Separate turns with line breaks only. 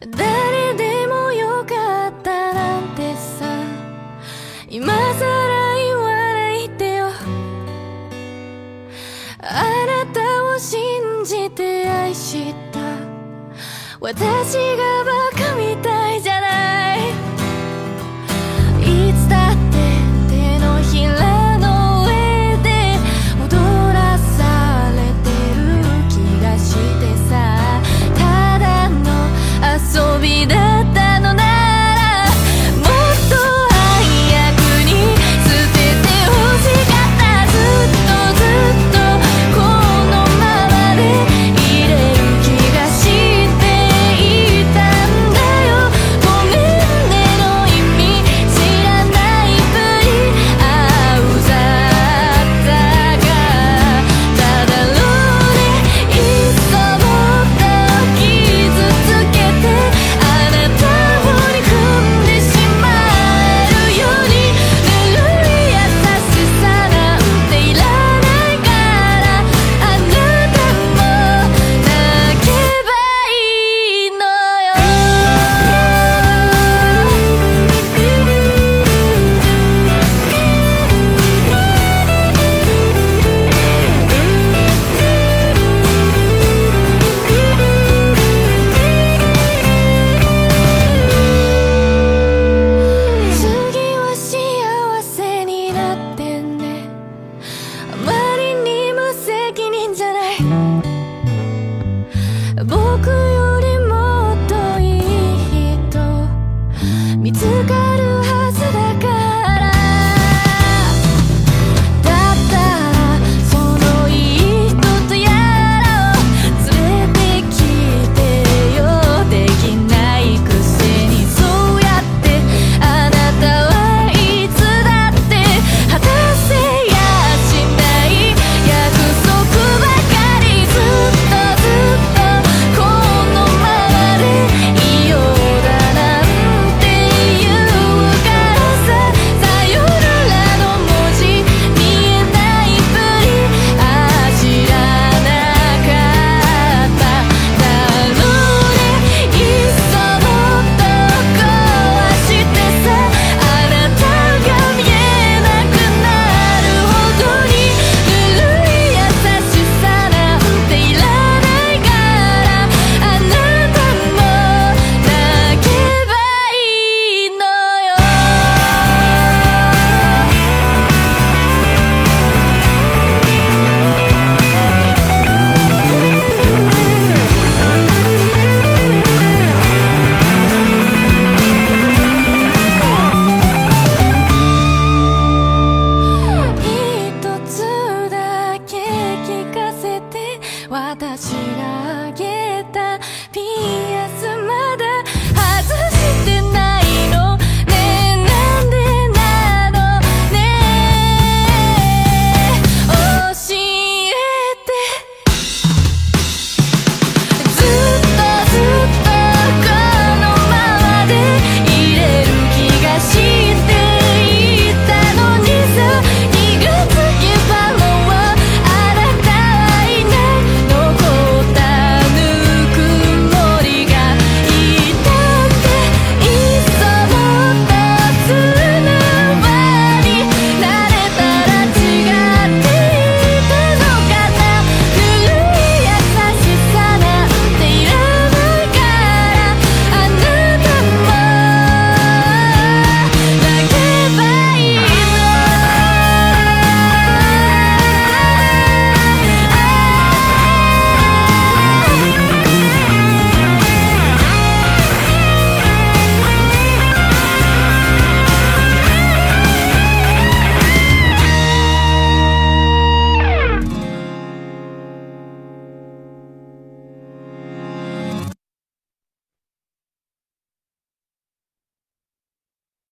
誰でもよかったなんてさ。今さら言わないでよ。あなたを信じて愛した。私がバカ僕私